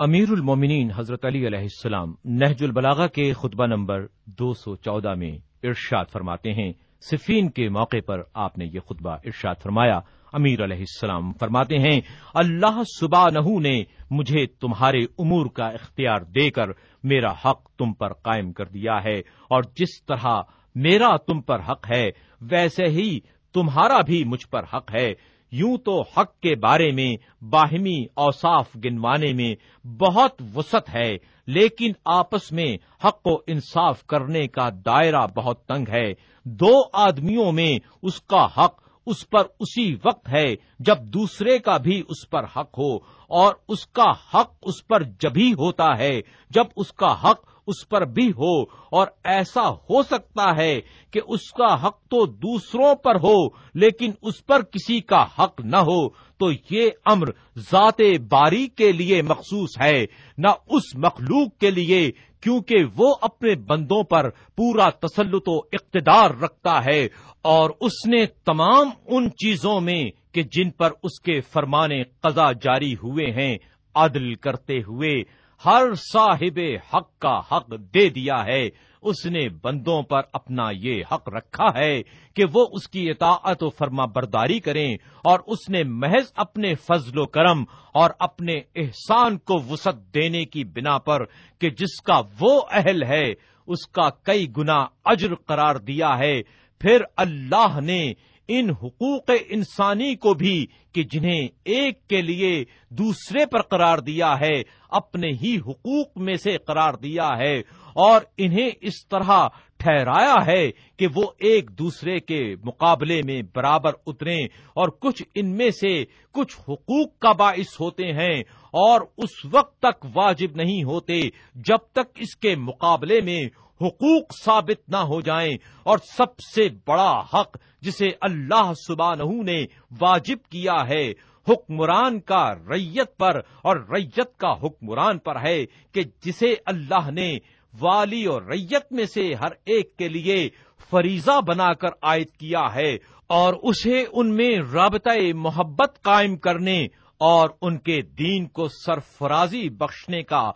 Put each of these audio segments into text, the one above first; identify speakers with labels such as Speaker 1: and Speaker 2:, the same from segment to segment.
Speaker 1: امیر المومنین حضرت علی علیہ السلام نہج البلاغا کے خطبہ نمبر دو سو چودہ میں ارشاد فرماتے ہیں۔ صفین کے موقع پر آپ نے یہ خطبہ ارشاد فرمایا۔ امیر علیہ السلام فرماتے ہیں، اللہ صبح نحو نے مجھے تمہارے امور کا اختیار دے کر میرا حق تم پر قائم کر دیا ہے، اور جس طرح میرا تم پر حق ہے، ویسے ہی تمہارا بھی مجھ پر حق ہے۔ یوں تو حق کے بارے میں باہمی اوصاف گنوانے میں بہت وسط ہے، لیکن آپس میں حق و انصاف کرنے کا دائرہ بہت تنگ ہے۔ دو آدمیوں میں اس کا حق اس پر اسی وقت ہے جب دوسرے کا بھی اس پر حق ہو اور اس کا حق اس پر جبھی ہوتا ہے، جب اس کا حق اس پر بھی ہو، اور ایسا ہو سکتا ہے کہ اس کا حق تو دوسروں پر ہو، لیکن اس پر کسی کا حق نہ ہو، تو یہ امر ذات باری کے لیے مخصوص ہے، نہ اس مخلوق کے لیے، کیونکہ وہ اپنے بندوں پر پورا تسلط و اقتدار رکھتا ہے، اور اس نے تمام ان چیزوں میں کہ جن پر اس کے فرمانے قضا جاری ہوئے ہیں، عدل کرتے ہوئے ہر صاحب حق کا حق دے دیا ہے۔ اس نے بندوں پر اپنا یہ حق رکھا ہے کہ وہ اس کی اطاعت و فرما برداری کریں اور اس نے محض اپنے فضل و کرم اور اپنے احسان کو وسعت دینے کی بنا پر کہ جس کا وہ اہل ہے، اس کا کئی گنا اجر قرار دیا ہے۔ پھر اللہ نے ان حقوق انسانی کو بھی کہ جنہیں ایک کے لیے دوسرے پر قرار دیا ہے، اپنے ہی حقوق میں سے قرار دیا ہے اور انہیں اس طرح ٹھہرایا ہے کہ وہ ایک دوسرے کے مقابلے میں برابر اتریں اور کچھ ان میں سے کچھ حقوق کا باعث ہوتے ہیں اور اس وقت تک واجب نہیں ہوتے جب تک اس کے مقابلے میں حقوق ثابت نہ ہو جائیں اور سب سے بڑا حق جسے اللہ سبحانہ نے واجب کیا ہے، حکمران کا ریت پر اور ریت کا حکمران پر ہے کہ جسے اللہ نے والی اور ریت میں سے ہر ایک کے لیے فریضہ بنا کر عائد کیا ہے اور اسے ان میں رابطۂ محبت قائم کرنے اور ان کے دین کو سرفرازی بخشنے کا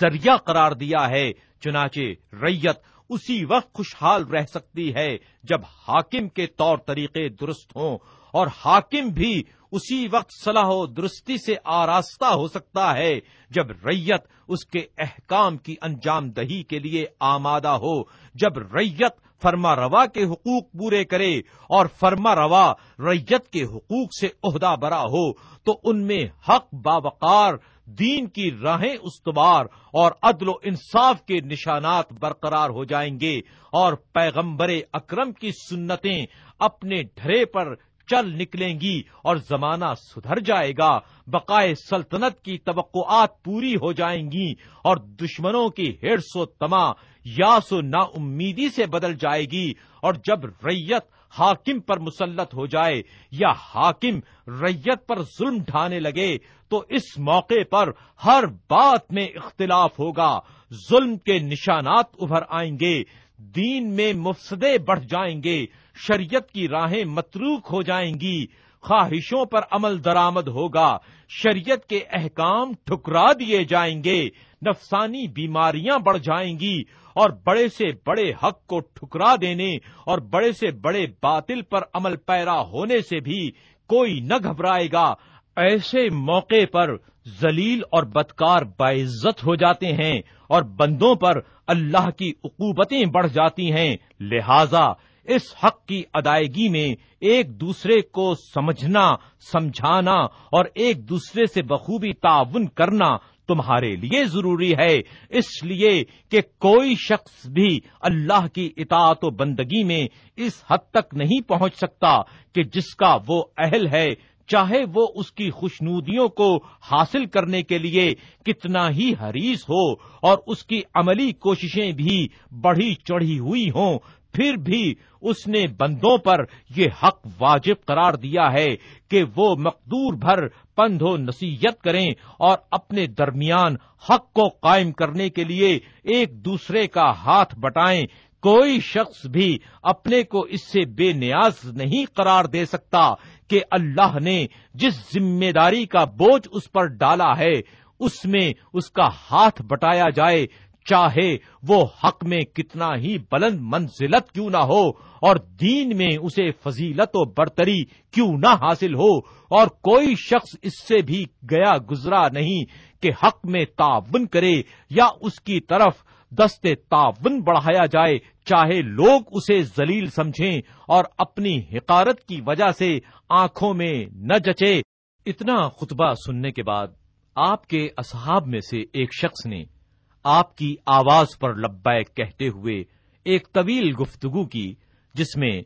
Speaker 1: ذریعہ قرار دیا ہے۔ چنانچہ ریت اسی وقت خوشحال رہ سکتی ہے جب حاکم کے طور طریقے درست ہوں اور حاکم بھی اسی وقت صلاح و درستی سے آراستہ ہو سکتا ہے جب ریت اس کے احکام کی انجام دہی کے لیے آمادہ ہو، جب ریت فرما روا کے حقوق پورے کرے اور فرما روا ریت کے حقوق سے عہدہ برا ہو، تو ان میں حق باوقار، دین کی راہیں استوار اور عدل و انصاف کے نشانات برقرار ہو جائیں گے اور پیغمبر اکرم کی سنتیں اپنے ڈھرے پر چل نکلیں گی اور زمانہ سدھر جائے گا۔ بقائے سلطنت کی توقعات پوری ہو جائیں گی اور دشمنوں کی ہرس و تما یاس و نا امیدی سے بدل جائے گی۔ اور جب ریت حاکم پر مسلط ہو جائے یا حاکم ریت پر ظلم ڈھانے لگے، تو اس موقع پر ہر بات میں اختلاف ہوگا۔ ظلم کے نشانات ابھر آئیں گے، دین میں مفسدے بڑھ جائیں گے۔ شریعت کی راہیں متروک ہو جائیں گی، خواہشوں پر عمل درآمد ہوگا، شریعت کے احکام ٹھکرا دیے جائیں گے، نفسانی بیماریاں بڑھ جائیں گی اور بڑے سے بڑے حق کو ٹھکرا دینے اور بڑے سے بڑے باطل پر عمل پیرا ہونے سے بھی کوئی نہ گھبرائے گا۔ ایسے موقع پر ذلیل اور بدکار باعزت ہو جاتے ہیں اور بندوں پر اللہ کی عقوبتیں بڑھ جاتی ہیں۔ لہذا اس حق کی ادائیگی میں ایک دوسرے کو سمجھنا، سمجھانا اور ایک دوسرے سے بخوبی تعاون کرنا تمہارے لیے ضروری ہے۔ اس لیے کہ کوئی شخص بھی اللہ کی اطاعت و بندگی میں اس حد تک نہیں پہنچ سکتا کہ جس کا وہ اہل ہے، چاہے وہ اس کی خوشنودیوں کو حاصل کرنے کے لیے کتنا ہی حریص ہو اور اس کی عملی کوششیں بھی بڑھی چڑھی ہوئی ہوں۔ پھر بھی اس نے بندوں پر یہ حق واجب قرار دیا ہے کہ وہ مقدور بھر پند و نصیحت کریں اور اپنے درمیان حق کو قائم کرنے کے لیے ایک دوسرے کا ہاتھ بٹائیں۔ کوئی شخص بھی اپنے کو اس سے بے نیاز نہیں قرار دے سکتا کہ اللہ نے جس ذمہ داری کا بوجھ اس پر ڈالا ہے، اس میں اس کا ہاتھ بٹایا جائے۔ چاہے وہ حق میں کتنا ہی بلند منزلت کیوں نہ ہو اور دین میں اسے فضیلت و برتری کیوں نہ حاصل ہو اور کوئی شخص اس سے بھی گیا گزرا نہیں کہ حق میں تعاون کرے یا اس کی طرف دست تعاون بڑھایا جائے، چاہے لوگ اسے ذلیل سمجھیں اور اپنی حقارت کی وجہ سے آنکھوں میں نہ جچے۔ اتنا خطبہ سننے کے بعد آپ کے اصحاب میں سے ایک شخص نے آپ کی آواز پر لبیک کہتے ہوئے ایک طویل گفتگو کی، جس میں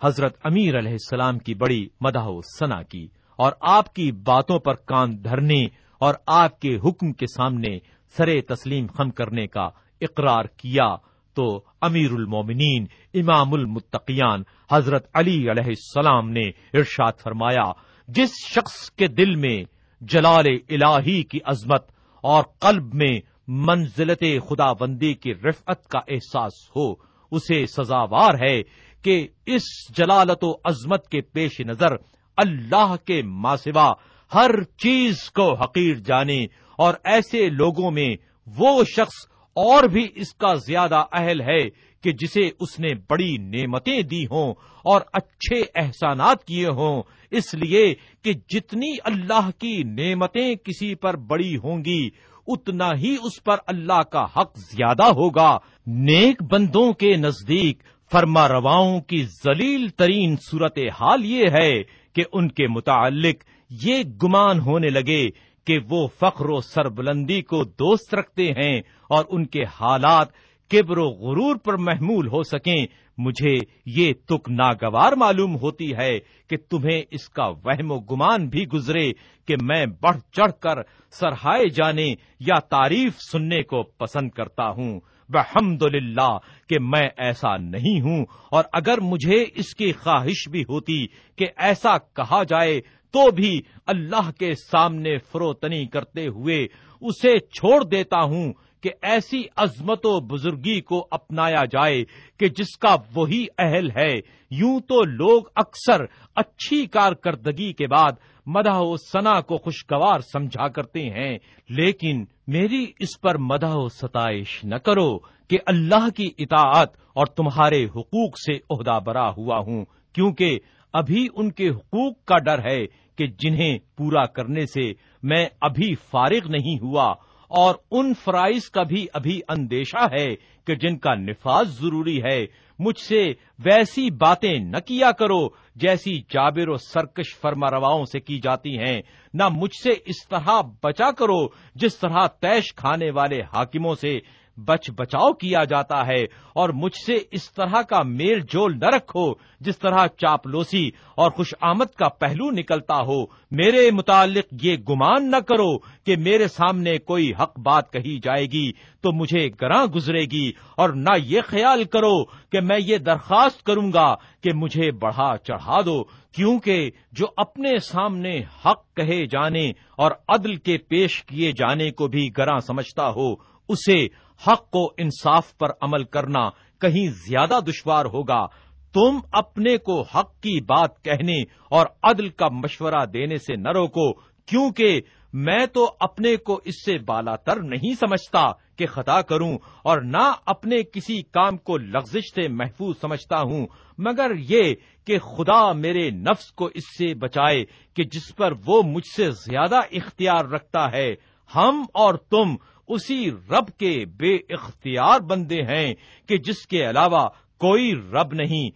Speaker 1: حضرت امیر علیہ السلام کی بڑی مدح و سنا کی اور آپ کی باتوں پر کان دھرنے اور آپ کے حکم کے سامنے سرے تسلیم خم کرنے کا اقرار کیا تو امیر المومنین، امام المتقیان حضرت علی علیہ السلام نے ارشاد فرمایا، جس شخص کے دل میں جلال الہی کی عظمت اور قلب میں منزلت خدا بندی کی رفعت کا احساس ہو، اسے سزاوار ہے کہ اس جلالت و عظمت کے پیش نظر اللہ کے ماسوا ہر چیز کو حقیر جانے اور ایسے لوگوں میں وہ شخص اور بھی اس کا زیادہ اہل ہے کہ جسے اس نے بڑی نعمتیں دی ہوں اور اچھے احسانات کیے ہوں۔ اس لیے کہ جتنی اللہ کی نعمتیں کسی پر بڑی ہوں گی اتنا ہی اس پر اللہ کا حق زیادہ ہوگا۔ نیک بندوں کے نزدیک فرما رواؤں کی ذلیل ترین صورت حال یہ ہے کہ ان کے متعلق یہ گمان ہونے لگے کہ وہ فخر و سربلندی کو دوست رکھتے ہیں اور ان کے حالات کبر و غرور پر محمول ہو سکیں، مجھے یہ تک ناگوار معلوم ہوتی ہے کہ تمہیں اس کا وہم و گمان بھی گزرے کہ میں بڑھ چڑھ کر سرہائے جانے یا تعریف سننے کو پسند کرتا ہوں۔ بحمد للہ کہ میں ایسا نہیں ہوں۔ اور اگر مجھے اس کی خواہش بھی ہوتی کہ ایسا کہا جائے، تو بھی اللہ کے سامنے فروتنی کرتے ہوئے اسے چھوڑ دیتا ہوں۔ کہ ایسی عظمت و بزرگی کو اپنایا جائے کہ جس کا وہی اہل ہے، یوں تو لوگ اکثر اچھی کارکردگی کے بعد مدح و سنا کو خوشگوار سمجھا کرتے ہیں، لیکن میری اس پر مدح و ستائش نہ کرو کہ اللہ کی اطاعت اور تمہارے حقوق سے عہدہ برا ہوا ہوں، کیونکہ ابھی ان کے حقوق کا ڈر ہے کہ جنہیں پورا کرنے سے میں ابھی فارغ نہیں ہوا اور ان فرائض کا بھی ابھی اندیشہ ہے کہ جن کا نفاذ ضروری ہے۔ مجھ سے ویسی باتیں نہ کیا کرو جیسی جابر و سرکش فرما رواؤں سے کی جاتی ہیں۔ نہ مجھ سے اس طرح بچا کرو جس طرح تیش کھانے والے حاکموں سے بچ بچاؤ کیا جاتا ہے اور مجھ سے اس طرح کا میل جول نہ رکھو جس طرح چاپلوسی اور خوش آمد کا پہلو نکلتا ہو۔ میرے متعلق یہ گمان نہ کرو کہ میرے سامنے کوئی حق بات کہی جائے گی تو مجھے گراں گزرے گی اور نہ یہ خیال کرو کہ میں یہ درخواست کروں گا کہ مجھے بڑھا چڑھا دو، کیونکہ جو اپنے سامنے حق کہے جانے اور عدل کے پیش کیے جانے کو بھی گراں سمجھتا ہو، اسے حق کو انصاف پر عمل کرنا کہیں زیادہ دشوار ہوگا۔ تم اپنے کو حق کی بات کہنے اور عدل کا مشورہ دینے سے نہ روکو، کیونکہ میں تو اپنے کو اس سے بالا تر نہیں سمجھتا کہ خطا کروں اور نہ اپنے کسی کام کو لغزش سے محفوظ سمجھتا ہوں۔ مگر یہ کہ خدا میرے نفس کو اس سے بچائے کہ جس پر وہ مجھ سے زیادہ اختیار رکھتا ہے۔ ہم اور تم اسی رب کے بے اختیار بندے ہیں کہ جس کے علاوہ کوئی رب نہیں۔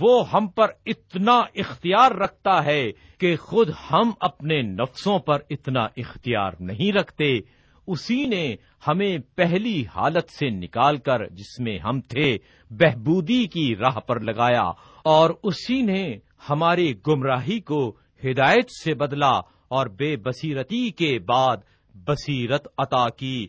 Speaker 1: وہ ہم پر اتنا اختیار رکھتا ہے کہ خود ہم اپنے نفسوں پر اتنا اختیار نہیں رکھتے۔ اسی نے ہمیں پہلی حالت سے نکال کر جس میں ہم تھے، بہبودی کی راہ پر لگایا اور اسی نے ہماری گمراہی کو ہدایت سے بدلا اور بے بصیرتی کے بعد بصیرت عطا کی۔